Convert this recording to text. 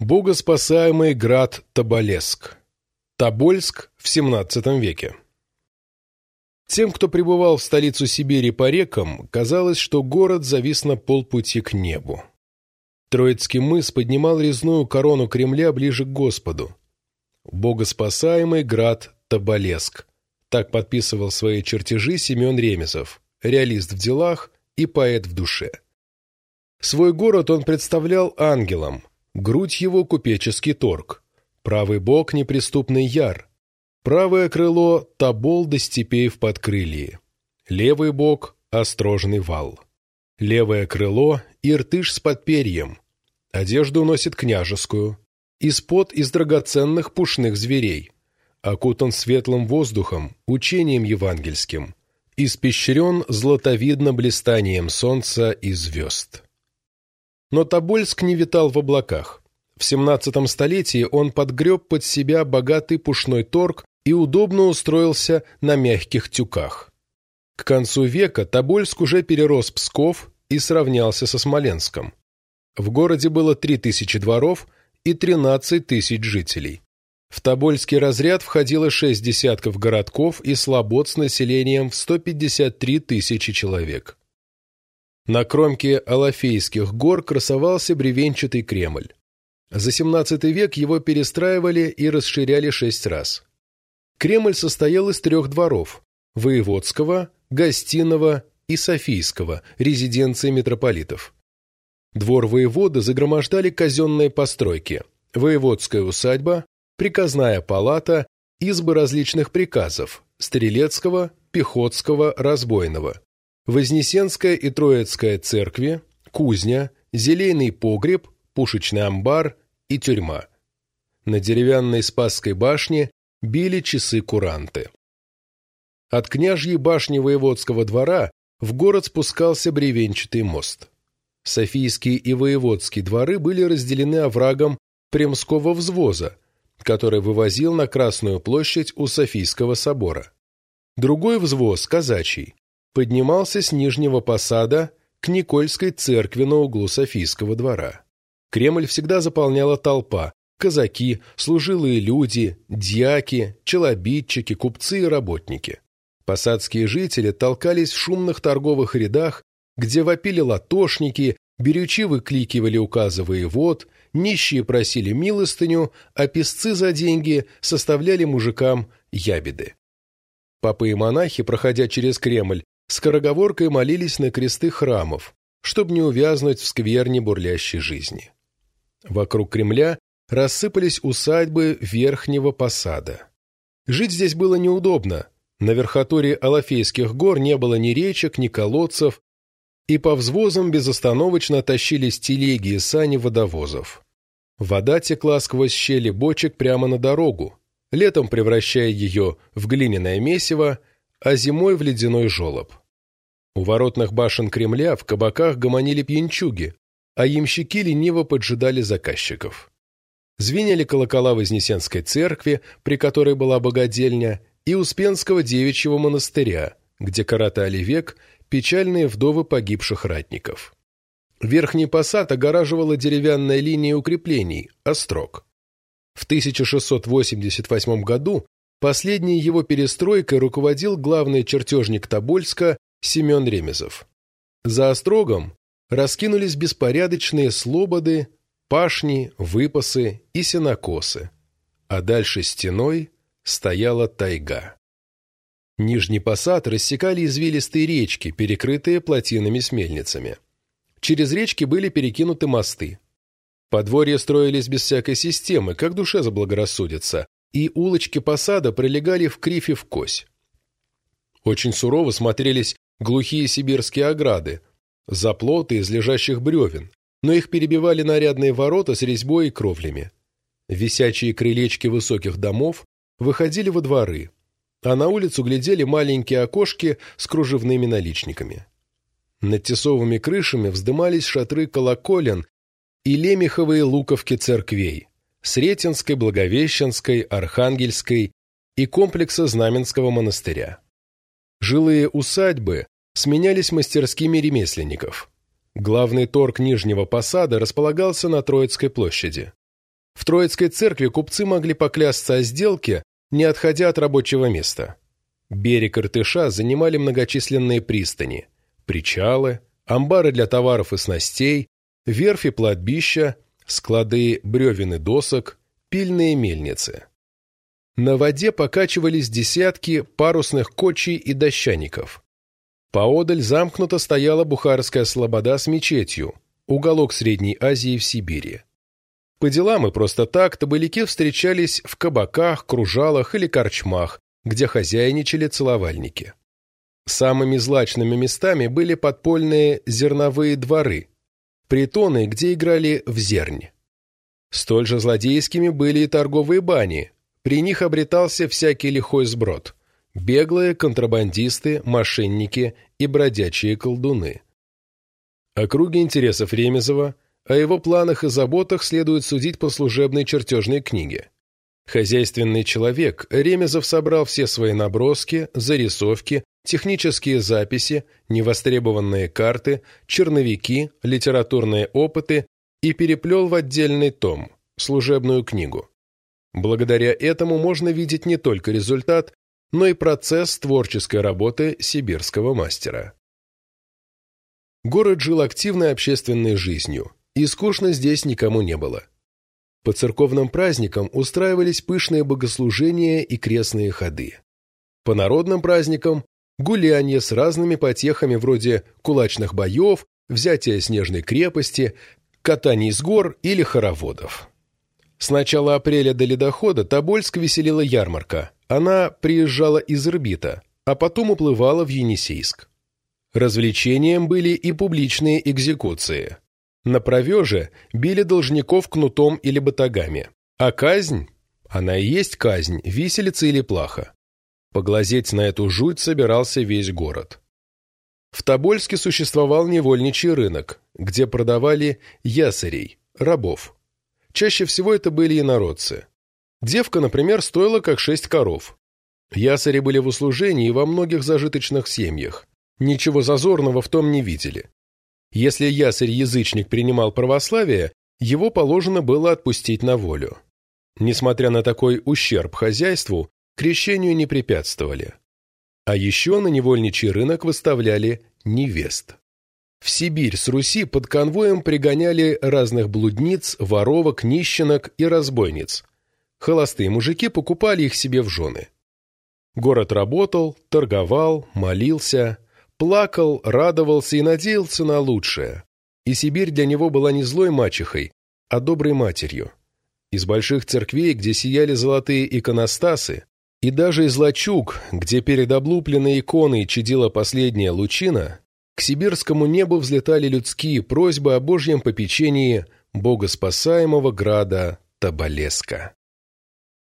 Богоспасаемый град Тоболеск. Тобольск в XVII веке. Тем, кто пребывал в столицу Сибири по рекам, казалось, что город завис на полпути к небу. Троицкий мыс поднимал резную корону Кремля ближе к Господу. Богоспасаемый град Тоболеск. Так подписывал свои чертежи Семен Ремезов, реалист в делах и поэт в душе. Свой город он представлял ангелом, грудь его купеческий торг, правый бок неприступный яр, правое крыло табол до степей в подкрылье, левый бок острожный вал, левое крыло иртыш с подперьем, одежду носит княжескую, из-под из драгоценных пушных зверей, окутан светлым воздухом, учением евангельским, испещрен златовидно блистанием солнца и звезд. Но Тобольск не витал в облаках. В XVII столетии он подгреб под себя богатый пушной торг и удобно устроился на мягких тюках. К концу века Тобольск уже перерос Псков и сравнялся со Смоленском. В городе было 3000 дворов и 13 тысяч жителей. В Тобольский разряд входило шесть десятков городков и слобод с населением в 153 тысячи человек. На кромке Алафейских гор красовался бревенчатый Кремль. За XVII век его перестраивали и расширяли шесть раз. Кремль состоял из трех дворов – Воеводского, Гостиного и Софийского, резиденции митрополитов. Двор воеводы загромождали казенные постройки – воеводская усадьба, приказная палата, избы различных приказов – Стрелецкого, Пехотского, Разбойного, Вознесенская и Троицкая церкви, кузня, зелейный погреб, пушечный амбар и тюрьма. На деревянной Спасской башне били часы-куранты. От княжьей башни воеводского двора в город спускался бревенчатый мост. Софийские и воеводские дворы были разделены оврагом Премского взвоза, который вывозил на Красную площадь у Софийского собора. Другой взвоз, казачий, поднимался с Нижнего Посада к Никольской церкви на углу Софийского двора. Кремль всегда заполняла толпа – казаки, служилые люди, дьяки, челобитчики, купцы и работники. Посадские жители толкались в шумных торговых рядах, где вопили латошники, берючи выкликивали указы воевод, нищие просили милостыню, а песцы за деньги составляли мужикам ябеды. Папы и монахи, проходя через Кремль, скороговоркой молились на кресты храмов, чтобы не увязнуть в скверне бурлящей жизни. Вокруг Кремля рассыпались усадьбы Верхнего Посада. Жить здесь было неудобно. На верхотуре Алафейских гор не было ни речек, ни колодцев, и по взвозам безостановочно тащились телеги и сани водовозов. Вода текла сквозь щели бочек прямо на дорогу, летом превращая ее в глиняное месиво, а зимой в ледяной желоб. У воротных башен Кремля в кабаках гомонили пьянчуги, а ямщики лениво поджидали заказчиков. Звенели колокола Вознесенской церкви, при которой была богадельня, и Успенского девичьего монастыря, где коротали век печальные вдовы погибших ратников. Верхний посад огораживала деревянная линия укреплений, острог. В 1688 году последней его перестройкой руководил главный чертежник Тобольска Семен Ремезов. За острогом раскинулись беспорядочные слободы, пашни, выпасы и сенокосы, а дальше стеной стояла тайга. Нижний посад рассекали извилистые речки, перекрытые плотинами с мельницами. Через речки были перекинуты мосты. Подворья строились без всякой системы, как душе заблагорассудится, и улочки посада прилегали в крифе в кось. Очень сурово смотрелись глухие сибирские ограды, заплоты из лежащих бревен, но их перебивали нарядные ворота с резьбой и кровлями. Висячие крылечки высоких домов выходили во дворы, а на улицу глядели маленькие окошки с кружевными наличниками. Над тесовыми крышами вздымались шатры колоколен и лемеховые луковки церквей, Сретенской, Благовещенской, Архангельской и комплекса Знаменского монастыря. Жилые усадьбы сменялись мастерскими ремесленников. Главный торг Нижнего Посада располагался на Троицкой площади. В Троицкой церкви купцы могли поклясться о сделке, не отходя от рабочего места. Берег Иртыша занимали многочисленные пристани, причалы, амбары для товаров и снастей, верфи кладбища, склады бревен и досок, пильные мельницы. На воде покачивались десятки парусных кочей и дощаников. Поодаль замкнуто стояла Бухарская слобода с мечетью, уголок Средней Азии в Сибири. По делам и просто так табыляки встречались в кабаках, кружалах или корчмах, где хозяйничали целовальники. Самыми злачными местами были подпольные зерновые дворы, притоны, где играли в зернь. Столь же злодейскими были и торговые бани, при них обретался всякий лихой сброд – беглые контрабандисты, мошенники и бродячие колдуны. О круге интересов Ремезова, о его планах и заботах следует судить по служебной чертежной книге. Хозяйственный человек, Ремезов собрал все свои наброски, зарисовки, технические записи, невостребованные карты, черновики, литературные опыты и переплел в отдельный том, служебную книгу. Благодаря этому можно видеть не только результат, но и процесс творческой работы сибирского мастера. Город жил активной общественной жизнью, и скучно здесь никому не было. По церковным праздникам устраивались пышные богослужения и крестные ходы. По народным праздникам – гулянье с разными потехами вроде кулачных боев, взятия снежной крепости, катаний с гор или хороводов. С начала апреля до ледохода Тобольск веселила ярмарка. Она приезжала из Ирбита, а потом уплывала в Енисейск. Развлечением были и публичные экзекуции. На провеже били должников кнутом или батагами. А казнь? Она и есть казнь, виселица или плаха. Поглазеть на эту жуть собирался весь город. В Тобольске существовал невольничий рынок, где продавали ясарей, рабов. Чаще всего это были инородцы. Девка, например, стоила как шесть коров. Ясари были в услужении во многих зажиточных семьях. Ничего зазорного в том не видели. Если ясарь-язычник принимал православие, его положено было отпустить на волю. Несмотря на такой ущерб хозяйству, крещению не препятствовали. А еще на невольничий рынок выставляли невест. В Сибирь с Руси под конвоем пригоняли разных блудниц, воровок, нищенок и разбойниц. Холостые мужики покупали их себе в жены. Город работал, торговал, молился, плакал, радовался и надеялся на лучшее. И Сибирь для него была не злой мачехой, а доброй матерью. Из больших церквей, где сияли золотые иконостасы, и даже из лачуг, где перед облупленной иконой чадила последняя лучина, к сибирскому небу взлетали людские просьбы о божьем попечении богоспасаемого града Табалеска.